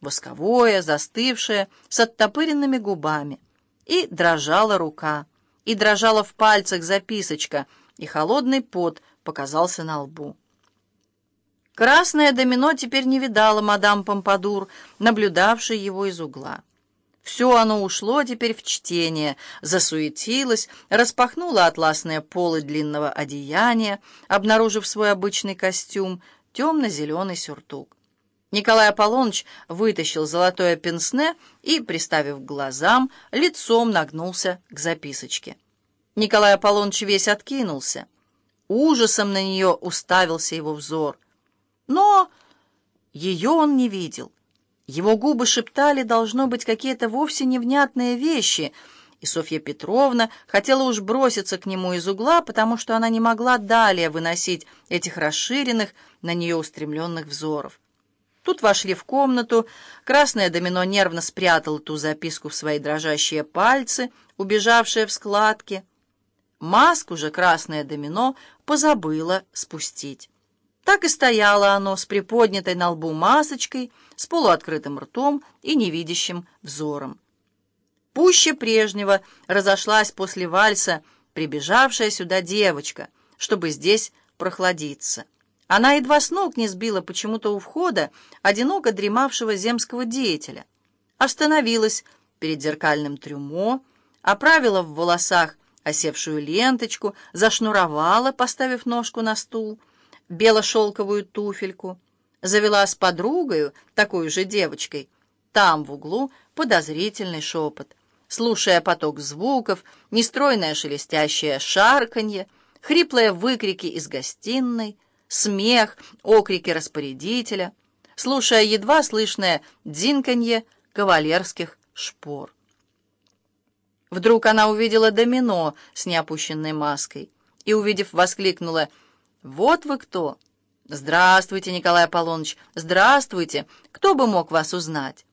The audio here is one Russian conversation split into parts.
восковое, застывшее, с оттопыренными губами. И дрожала рука, и дрожала в пальцах записочка, и холодный пот показался на лбу. Красное домино теперь не видала мадам Помпадур, наблюдавшей его из угла. Все оно ушло теперь в чтение, засуетилось, распахнуло атласные полы длинного одеяния, обнаружив свой обычный костюм, темно-зеленый сюртук. Николай Аполлоныч вытащил золотое пенсне и, приставив к глазам, лицом нагнулся к записочке. Николай Аполлоныч весь откинулся. Ужасом на нее уставился его взор. Но ее он не видел. Его губы шептали, должно быть, какие-то вовсе невнятные вещи, и Софья Петровна хотела уж броситься к нему из угла, потому что она не могла далее выносить этих расширенных, на нее устремленных взоров. Тут вошли в комнату, красное домино нервно спрятало ту записку в свои дрожащие пальцы, убежавшие в складки. Маску же красное домино позабыло спустить. Так и стояло оно с приподнятой на лбу масочкой, с полуоткрытым ртом и невидящим взором. Пуще прежнего разошлась после вальса прибежавшая сюда девочка, чтобы здесь прохладиться. Она едва с ног не сбила почему-то у входа одиноко дремавшего земского деятеля. Остановилась перед зеркальным трюмо, оправила в волосах осевшую ленточку, зашнуровала, поставив ножку на стул — бело-шелковую туфельку, завела с подругою, такой же девочкой, там в углу подозрительный шепот, слушая поток звуков, нестройное шелестящее шарканье, хриплые выкрики из гостиной, смех, окрики распорядителя, слушая едва слышное дзинканье кавалерских шпор. Вдруг она увидела домино с неопущенной маской и, увидев, воскликнула — «Вот вы кто!» «Здравствуйте, Николай Аполлоныч! Здравствуйте! Кто бы мог вас узнать?»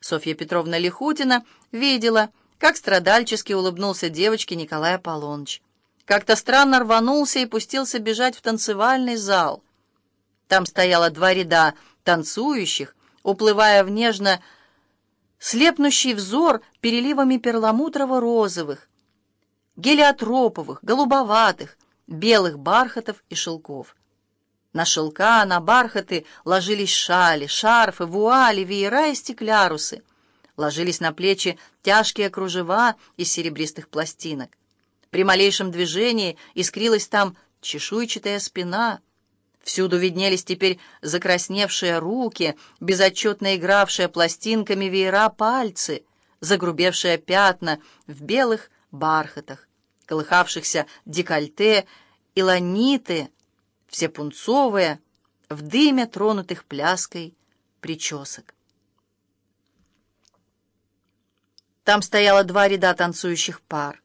Софья Петровна Лихутина видела, как страдальчески улыбнулся девочке Николай Аполлоныч. Как-то странно рванулся и пустился бежать в танцевальный зал. Там стояло два ряда танцующих, уплывая в нежно слепнущий взор переливами перламутрово-розовых, гелиотроповых, голубоватых, белых бархатов и шелков. На шелка, на бархаты ложились шали, шарфы, вуали, веера и стеклярусы. Ложились на плечи тяжкие кружева из серебристых пластинок. При малейшем движении искрилась там чешуйчатая спина. Всюду виднелись теперь закрасневшие руки, безотчетно игравшие пластинками веера пальцы, загрубевшие пятна в белых бархатах колыхавшихся декольте и ланиты, все пунцовые, в дыме тронутых пляской причесок. Там стояло два ряда танцующих пар.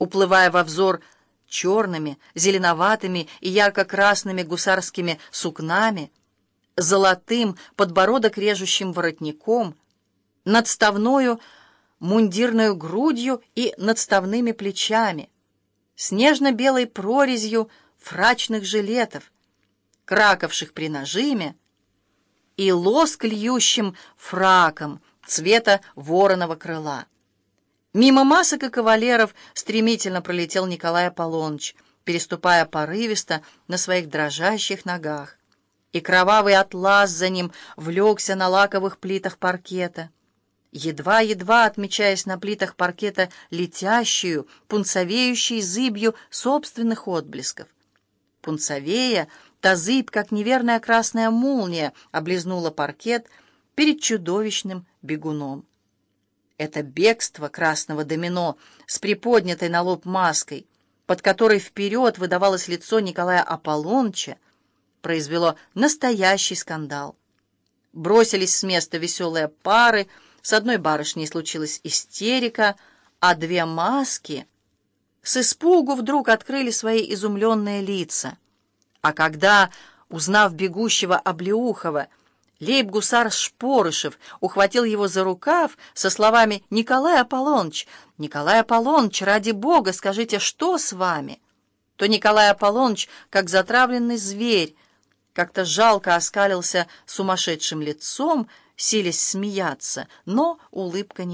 Уплывая во взор черными, зеленоватыми и ярко-красными гусарскими сукнами, золотым подбородок режущим воротником, надставною мундирную грудью и надставными плечами, снежно-белой прорезью фрачных жилетов, краковших при нажиме, и лоск льющим фраком цвета вороного крыла. Мимо масок и кавалеров стремительно пролетел Николай Аполлоныч, переступая порывисто на своих дрожащих ногах. И кровавый атлас за ним влекся на лаковых плитах паркета едва-едва отмечаясь на плитах паркета летящую, пунцовеющей зыбью собственных отблесков. Пунцовея, та зыбь, как неверная красная молния, облизнула паркет перед чудовищным бегуном. Это бегство красного домино с приподнятой на лоб маской, под которой вперед выдавалось лицо Николая Аполлонча, произвело настоящий скандал. Бросились с места веселые пары, с одной барышней случилась истерика, а две маски с испугу вдруг открыли свои изумленные лица. А когда, узнав бегущего Облеухова, лейб-гусар Шпорышев ухватил его за рукав со словами «Николай Аполлоныч, Николай Аполлоныч, ради Бога, скажите, что с вами?» то Николай Аполлоныч, как затравленный зверь, как-то жалко оскалился сумасшедшим лицом силясь смеяться, но улыбка не